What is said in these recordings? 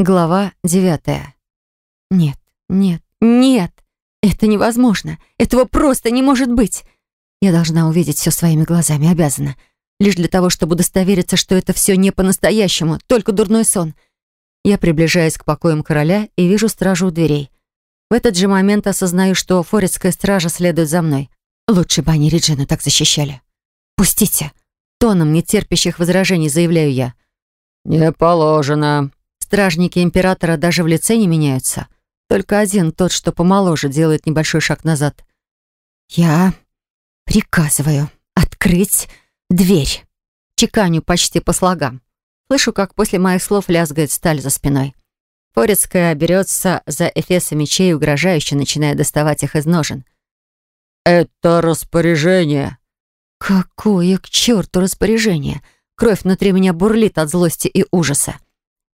Глава девятая. Нет, нет, нет! Это невозможно! Этого просто не может быть! Я должна увидеть все своими глазами, обязана. Лишь для того, чтобы удостовериться, что это все не по-настоящему, только дурной сон. Я приближаюсь к покоям короля и вижу стражу у дверей. В этот же момент осознаю, что форецкая стража следует за мной. Лучше бы они Реджину так защищали. «Пустите!» Тоном нетерпящих возражений заявляю я. «Не положено», Стражники императора даже в лице не меняются. Только один, тот, что помоложе, делает небольшой шаг назад. «Я приказываю открыть дверь». Чеканю почти по слогам. Слышу, как после моих слов лязгает сталь за спиной. Форецкая берется за эфесы мечей, угрожающе начиная доставать их из ножен. «Это распоряжение». «Какое к черту распоряжение?» Кровь внутри меня бурлит от злости и ужаса.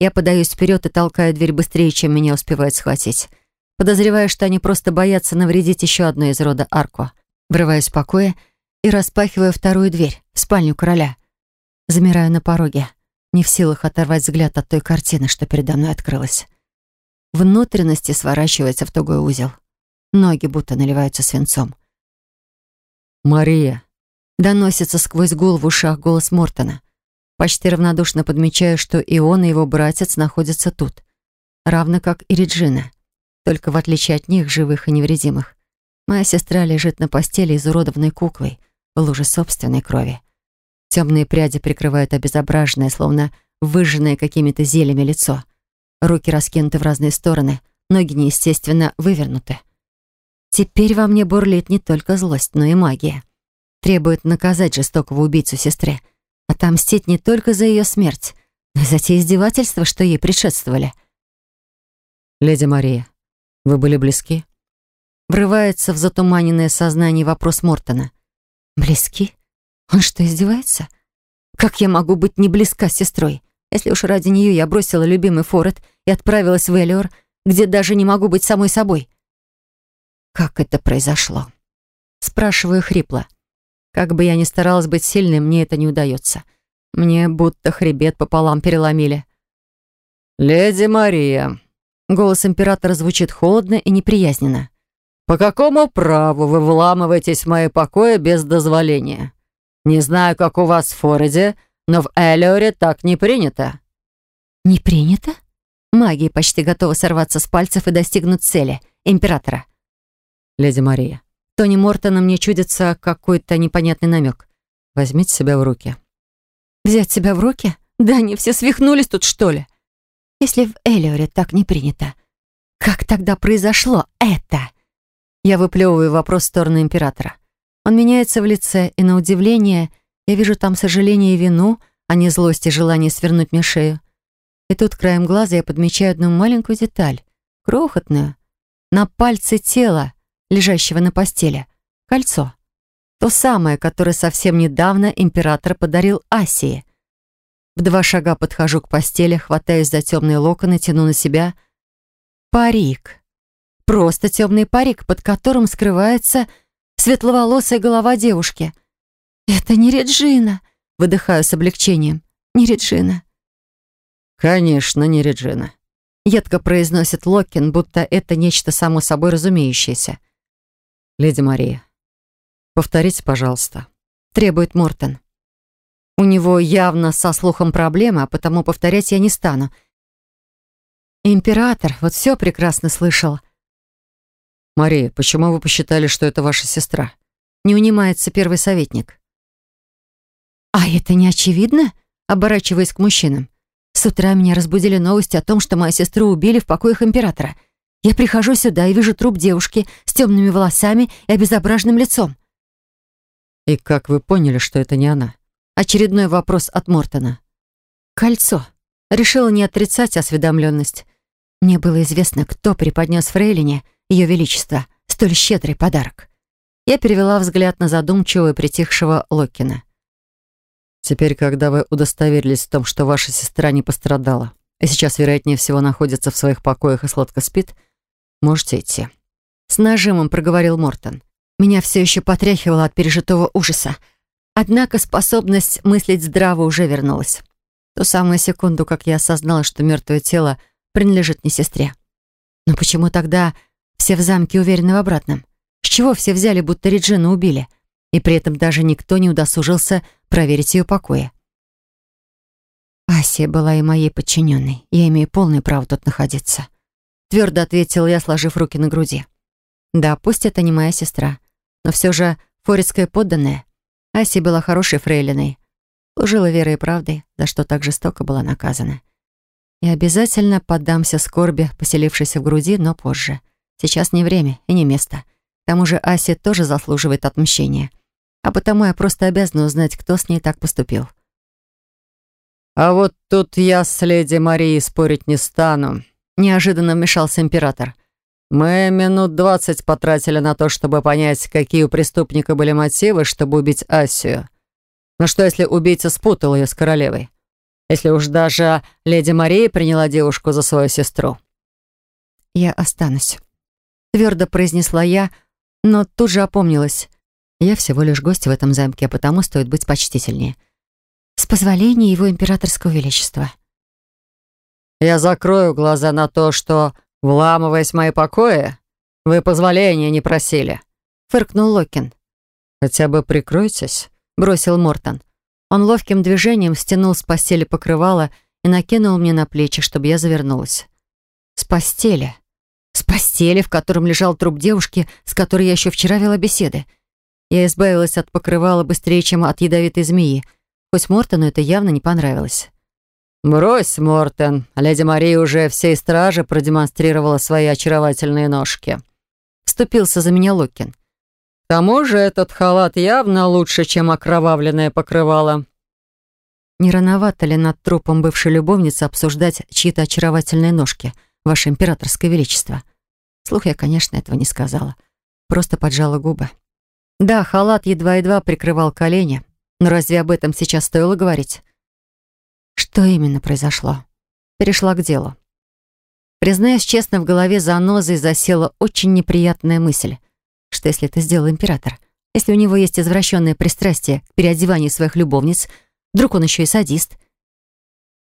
Я подаюсь вперед и толкаю дверь быстрее, чем меня успевают схватить. Подозреваю, что они просто боятся навредить еще одной из рода Арко. Врываюсь в покое и распахиваю вторую дверь, в спальню короля. Замираю на пороге, не в силах оторвать взгляд от той картины, что передо мной открылась. Внутренности сворачивается в тугой узел. Ноги будто наливаются свинцом. «Мария!» Доносится сквозь гул в ушах голос Мортона. Почти равнодушно подмечаю, что и он, и его братец находятся тут. Равно как и Реджина. Только в отличие от них, живых и невредимых. Моя сестра лежит на постели изуродованной куклой в луже собственной крови. Темные пряди прикрывают обезображенное, словно выжженное какими-то зельями лицо. Руки раскинуты в разные стороны, ноги неестественно вывернуты. Теперь во мне бурлит не только злость, но и магия. Требует наказать жестокого убийцу сестры — Отомстить не только за ее смерть, но и за те издевательства, что ей предшествовали. «Леди Мария, вы были близки?» Врывается в затуманенное сознание вопрос Мортона. «Близки? Он что, издевается? Как я могу быть не близка с сестрой, если уж ради нее я бросила любимый Форет и отправилась в Элиор, где даже не могу быть самой собой?» «Как это произошло?» Спрашиваю хрипло. Как бы я ни старалась быть сильной, мне это не удается. Мне будто хребет пополам переломили. «Леди Мария», — голос императора звучит холодно и неприязненно. «По какому праву вы вламываетесь в мои покои без дозволения? Не знаю, как у вас в Фореде, но в Элиоре так не принято». «Не принято?» Магия почти готова сорваться с пальцев и достигнуть цели — императора. «Леди Мария, Тони Мортона мне чудится какой-то непонятный намек. Возьмите себя в руки. Взять себя в руки? Да они все свихнулись тут, что ли? Если в Элиоре так не принято, как тогда произошло это? Я выплевываю вопрос в сторону императора. Он меняется в лице, и на удивление я вижу там сожаление и вину, а не злость и желание свернуть мне шею. И тут краем глаза я подмечаю одну маленькую деталь, крохотную, на пальце тела, лежащего на постели. Кольцо. То самое, которое совсем недавно император подарил Асии. В два шага подхожу к постели, хватаюсь за темные локоны, тяну на себя. Парик. Просто темный парик, под которым скрывается светловолосая голова девушки. «Это не Реджина», — выдыхаю с облегчением. «Не Реджина». «Конечно, не Реджина», — едко произносит Локин, будто это нечто само собой разумеющееся. «Леди Мария, повторите, пожалуйста», — требует Мортон. У него явно со слухом проблемы, а потому повторять я не стану. Император вот все прекрасно слышал. «Мария, почему вы посчитали, что это ваша сестра?» Не унимается первый советник. «А это не очевидно?» Оборачиваясь к мужчинам. «С утра меня разбудили новости о том, что мою сестру убили в покоях императора. Я прихожу сюда и вижу труп девушки с темными волосами и обезображенным лицом. «И как вы поняли, что это не она?» Очередной вопрос от Мортона. «Кольцо». Решила не отрицать осведомленность. Мне было известно, кто преподнес Фрейлине, Ее Величество, столь щедрый подарок. Я перевела взгляд на задумчивого и притихшего Локина. «Теперь, когда вы удостоверились в том, что ваша сестра не пострадала, и сейчас, вероятнее всего, находится в своих покоях и сладко спит, Можете идти». С нажимом проговорил Мортон. Меня все еще потряхивало от пережитого ужаса. Однако способность мыслить здраво уже вернулась. Ту самую секунду, как я осознала, что мертвое тело принадлежит не сестре. Но почему тогда все в замке уверены в обратном? С чего все взяли, будто Реджину убили? И при этом даже никто не удосужился проверить ее покои. Асия была и моей подчиненной. Я имею полное право тут находиться. Твердо ответил я, сложив руки на груди. Да, пусть это не моя сестра, но все же форецкая подданная. Асия была хорошей фрейлиной. Служила верой и правдой, за что так жестоко была наказана. И обязательно поддамся скорби, поселившейся в груди, но позже. Сейчас не время и не место. К тому же Ася тоже заслуживает отмщения. А потому я просто обязана узнать, кто с ней так поступил. «А вот тут я с леди Марией спорить не стану», — неожиданно вмешался император. «Мы минут двадцать потратили на то, чтобы понять, какие у преступника были мотивы, чтобы убить Асию. Но что, если убийца спутал ее с королевой? Если уж даже леди Мария приняла девушку за свою сестру?» «Я останусь», — твердо произнесла я, но тут же опомнилась. Я всего лишь гость в этом замке, а потому стоит быть почтительнее. С позволения его императорского величества. Я закрою глаза на то, что, вламываясь в мои покои, вы позволения не просили. Фыркнул Локин. Хотя бы прикройтесь, бросил Мортон. Он ловким движением стянул с постели покрывало и накинул мне на плечи, чтобы я завернулась. С постели. С постели, в котором лежал труп девушки, с которой я еще вчера вела беседы. Я избавилась от покрывала быстрее, чем от ядовитой змеи, Хоть Мортону это явно не понравилось. «Брось, Мортон. Леди Мария уже всей страже продемонстрировала свои очаровательные ножки». Вступился за меня Локин. «К тому же этот халат явно лучше, чем окровавленное покрывало». Не рановато ли над трупом бывшей любовницы обсуждать чьи-то очаровательные ножки, Ваше Императорское Величество? Слух я, конечно, этого не сказала. Просто поджала губы. Да, халат едва-едва прикрывал колени, но разве об этом сейчас стоило говорить? Что именно произошло? Перешла к делу. Признаюсь честно, в голове за занозой засела очень неприятная мысль. Что если это сделал император? Если у него есть извращенное пристрастие к переодеванию своих любовниц, вдруг он еще и садист?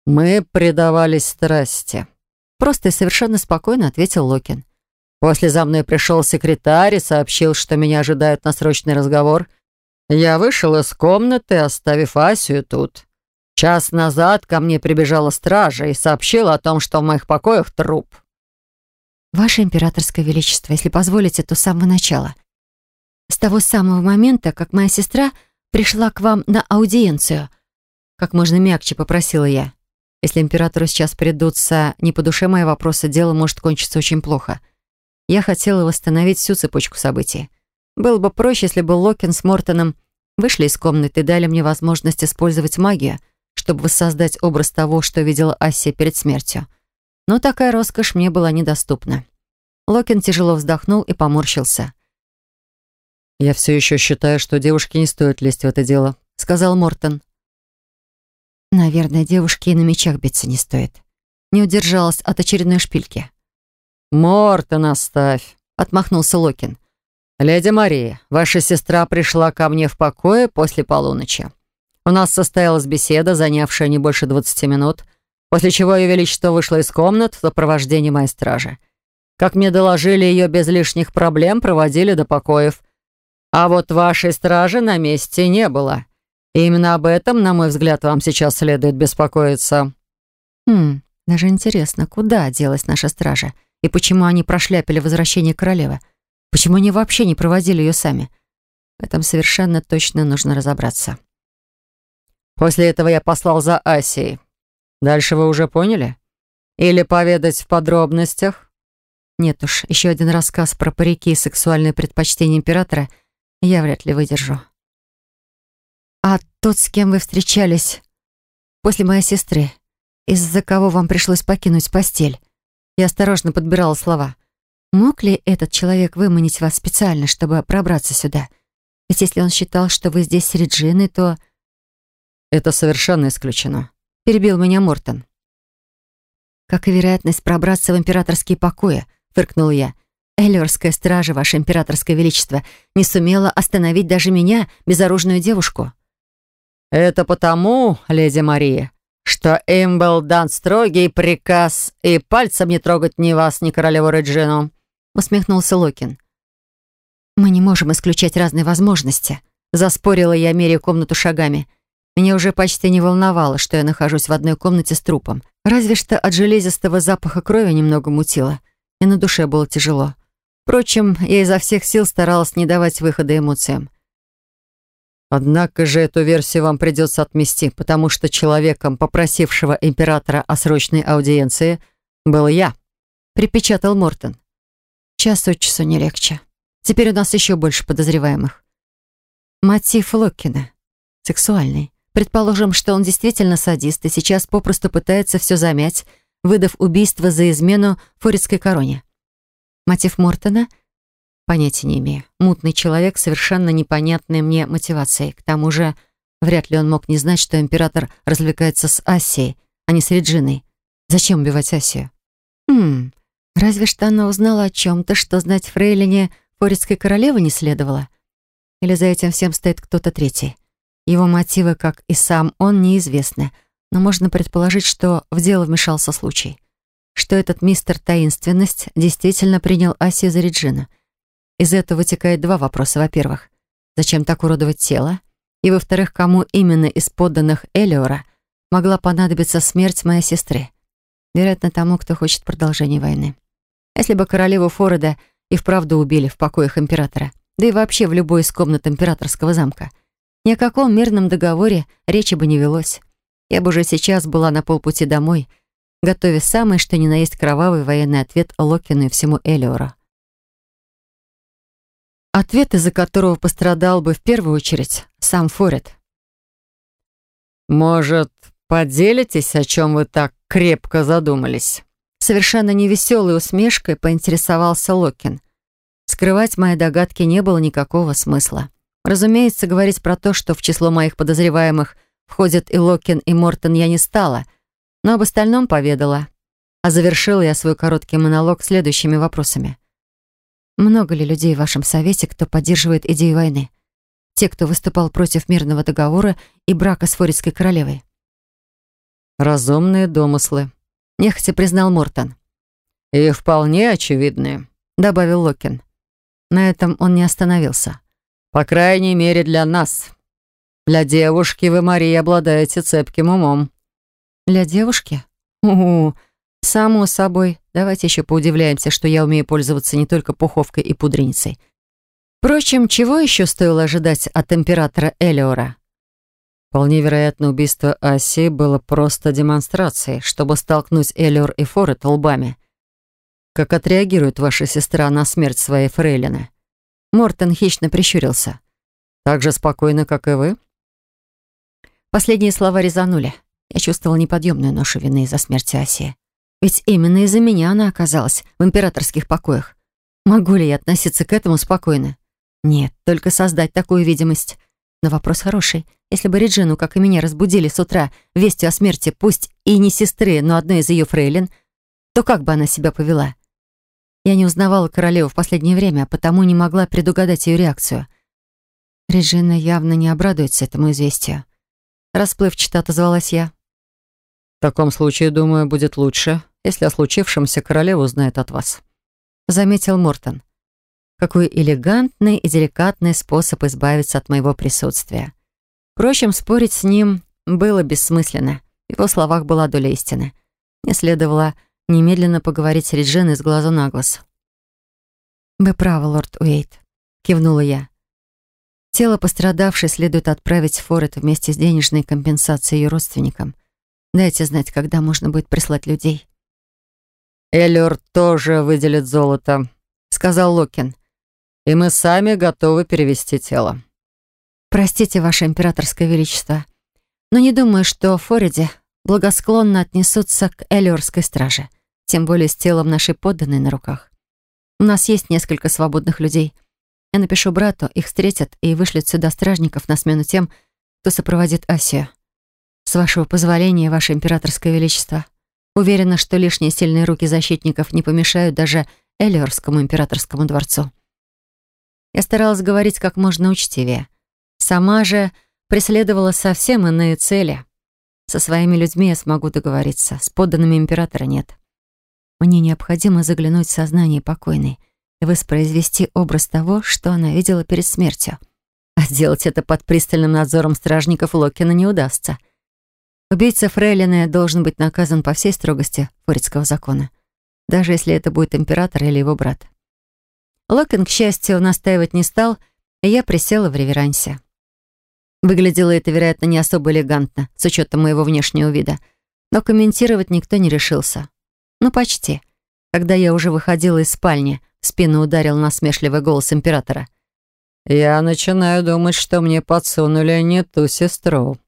«Мы предавались страсти», — просто и совершенно спокойно ответил Локин. «После за мной пришел секретарь и сообщил, что меня ожидают на срочный разговор. Я вышел из комнаты, оставив Асию тут. Час назад ко мне прибежала стража и сообщила о том, что в моих покоях труп. «Ваше императорское величество, если позволите, то с самого начала. С того самого момента, как моя сестра пришла к вам на аудиенцию. Как можно мягче попросила я. Если императору сейчас придутся не по душе мои вопросы, дело может кончиться очень плохо. Я хотела восстановить всю цепочку событий. Было бы проще, если бы Локин с Мортоном вышли из комнаты и дали мне возможность использовать магию, чтобы воссоздать образ того, что видела Асия перед смертью. Но такая роскошь мне была недоступна. Локин тяжело вздохнул и поморщился. «Я все еще считаю, что девушке не стоит лезть в это дело», — сказал Мортон. «Наверное, девушке и на мечах биться не стоит». Не удержалась от очередной шпильки. «Мортон, оставь», — отмахнулся Локин. «Леди Мария, ваша сестра пришла ко мне в покое после полуночи. У нас состоялась беседа, занявшая не больше 20 минут, после чего Ее Величество вышло из комнат в сопровождении моей стражи. Как мне доложили, ее без лишних проблем проводили до покоев. А вот вашей стражи на месте не было. И именно об этом, на мой взгляд, вам сейчас следует беспокоиться». «Хм, даже интересно, куда делась наша стража? И почему они прошляпили возвращение королевы?» Почему они вообще не проводили ее сами? В этом совершенно точно нужно разобраться. После этого я послал за Асией. Дальше вы уже поняли? Или поведать в подробностях? Нет уж, еще один рассказ про парики и сексуальные предпочтения императора я вряд ли выдержу. А тот, с кем вы встречались после моей сестры, из-за кого вам пришлось покинуть постель? Я осторожно подбирала слова. Мог ли этот человек выманить вас специально, чтобы пробраться сюда? Ведь если он считал, что вы здесь с Реджиной, то... Это совершенно исключено. Перебил меня Мортон. Как и вероятность пробраться в императорские покои, фыркнул я. Эллиорская стража, ваше императорское величество, не сумела остановить даже меня, безоружную девушку. «Это потому, леди Мария, что им был дан строгий приказ и пальцем не трогать ни вас, ни королеву Реджину», — усмехнулся Локин. «Мы не можем исключать разные возможности», — заспорила я, меряя комнату шагами. Меня уже почти не волновало, что я нахожусь в одной комнате с трупом. Разве что от железистого запаха крови немного мутило, и на душе было тяжело. Впрочем, я изо всех сил старалась не давать выхода эмоциям. Однако же эту версию вам придется отмести, потому что человеком, попросившего императора о срочной аудиенции, был я», — припечатал Мортон. «Час от часу не легче. Теперь у нас еще больше подозреваемых. Мотив Локкина. Сексуальный. Предположим, что он действительно садист и сейчас попросту пытается все замять, выдав убийство за измену Форецкой короне. Мотив Мортона — Понятия не имею. Мутный человек совершенно непонятной мне мотивацией. К тому же, вряд ли он мог не знать, что император развлекается с Асией, а не с Реджиной. Зачем убивать Асию? Хм, разве что она узнала о чем-то, что знать Фрейлине Форецкой королевы не следовало. Или за этим всем стоит кто-то третий. Его мотивы, как и сам он, неизвестны, но можно предположить, что в дело вмешался случай. Что этот мистер Таинственность действительно принял Асию за Реджина — из этого вытекает два вопроса. Во-первых, зачем так уродовать тело? И во-вторых, кому именно из подданных Элиора могла понадобиться смерть моей сестры? Вероятно, тому, кто хочет продолжения войны. Если бы королеву Форода и вправду убили в покоях императора, да и вообще в любой из комнат императорского замка, ни о каком мирном договоре речи бы не велось. Я бы уже сейчас была на полпути домой, готовя самый что ни на есть кровавый военный ответ Локину и всему Элиору. Ответ, из-за которого пострадал бы в первую очередь сам Форет. «Может, поделитесь, о чем вы так крепко задумались?» Совершенно невеселой усмешкой поинтересовался Локин. Скрывать мои догадки не было никакого смысла. Разумеется, говорить про то, что в число моих подозреваемых входят и Локин, и Мортон, я не стала, но об остальном поведала. А завершила я свой короткий монолог следующими вопросами. Много ли людей в вашем совете, кто поддерживает идею войны? Те, кто выступал против мирного договора и брака с Форецкой королевой? Разумные домыслы, нехотя признал Мортон. И вполне очевидные, добавил Локин. На этом он не остановился. По крайней мере, для нас. Для девушки вы, Мария, обладаете цепким умом. Для девушки? У-у, само собой. Давайте еще поудивляемся, что я умею пользоваться не только пуховкой и пудреницей. Впрочем, чего еще стоило ожидать от императора Элиора? Вполне вероятно, убийство Аси было просто демонстрацией, чтобы столкнуть Элиор и Форет лбами. Как отреагирует ваша сестра на смерть своей фрейлины? Мортон хищно прищурился. Так же спокойно, как и вы? Последние слова резанули. Я чувствовал неподъемную ношу вины из-за смерти Асии. Ведь именно из-за меня она оказалась в императорских покоях. Могу ли я относиться к этому спокойно? Нет, только создать такую видимость. Но вопрос хороший. Если бы Реджину, как и меня, разбудили с утра вестью о смерти, пусть и не сестры, но одной из ее фрейлин, то как бы она себя повела? Я не узнавала королеву в последнее время, а потому не могла предугадать ее реакцию. Реджина явно не обрадуется этому известию. Расплывчато отозвалась я. «В таком случае, думаю, будет лучше, если о случившемся королева узнает от вас», — заметил Мортон. Какой элегантный и деликатный способ избавиться от моего присутствия. Впрочем, спорить с ним было бессмысленно. В его словах была доля истины. Мне следовало немедленно поговорить с Реджиной с глазу на глаз. «Вы правы, лорд Уэйт», — кивнула я. Тело пострадавшей следует отправить в Форет вместе с денежной компенсацией ее родственникам. Дайте знать, когда можно будет прислать людей. «Эллиор тоже выделит золото», — сказал Локин. «И мы сами готовы перевести тело». «Простите, Ваше Императорское Величество, но не думаю, что в Фориде благосклонно отнесутся к Эллиорской страже, тем более с телом нашей подданной на руках. У нас есть несколько свободных людей. Я напишу брату, их встретят и вышлют сюда стражников на смену тем, кто сопроводит Асию. С вашего позволения, Ваше Императорское Величество». Уверена, что лишние сильные руки защитников не помешают даже Элиорскому императорскому дворцу. Я старалась говорить как можно учтивее. Сама же преследовала совсем иные цели. Со своими людьми я смогу договориться, с подданными императора нет. Мне необходимо заглянуть в сознание покойной и воспроизвести образ того, что она видела перед смертью. А сделать это под пристальным надзором стражников Локина не удастся. Убийца Фрейлина должен быть наказан по всей строгости фурицкого закона, даже если это будет император или его брат. Локин, к счастью, настаивать не стал, и я присела в реверансе. Выглядело это, вероятно, не особо элегантно, с учетом моего внешнего вида, но комментировать никто не решился. Ну, почти. Когда я уже выходила из спальни, в спину ударил насмешливый голос императора. «Я начинаю думать, что мне подсунули не ту сестру».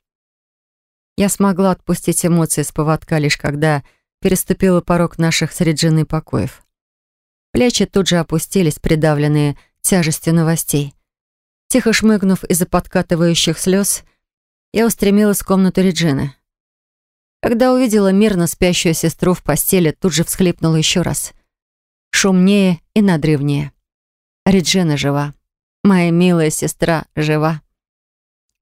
Я смогла отпустить эмоции с поводка лишь когда переступила порог наших с Реджиной покоев. Плечи тут же опустились, придавленные тяжестью новостей. Тихо шмыгнув из-за подкатывающих слез, я устремилась в комнату Реджины. Когда увидела мирно спящую сестру в постели, тут же всхлипнула еще раз. Шумнее и надрывнее. Реджина жива. Моя милая сестра жива.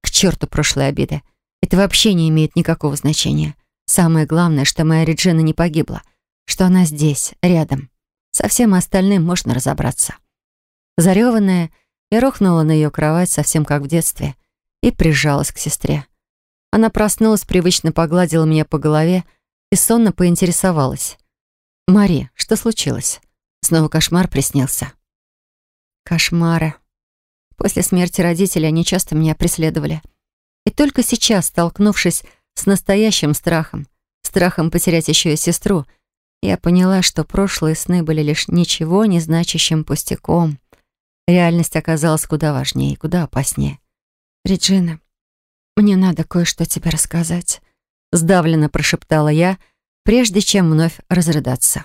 К черту прошлой обиды. Это вообще не имеет никакого значения. Самое главное, что моя Реджина не погибла, что она здесь, рядом. Со всем остальным можно разобраться. Зареванная, я рухнула на ее кровать, совсем как в детстве, и прижалась к сестре. Она проснулась, привычно погладила меня по голове и сонно поинтересовалась. «Мари, что случилось? Снова кошмар приснился?» «Кошмары. После смерти родителей они часто меня преследовали. И только сейчас, столкнувшись с настоящим страхом, страхом потерять еще и сестру, я поняла, что прошлые сны были лишь ничего не значащим пустяком. Реальность оказалась куда важнее и куда опаснее. «Реджина, мне надо кое-что тебе рассказать», — сдавленно прошептала я, прежде чем вновь разрыдаться.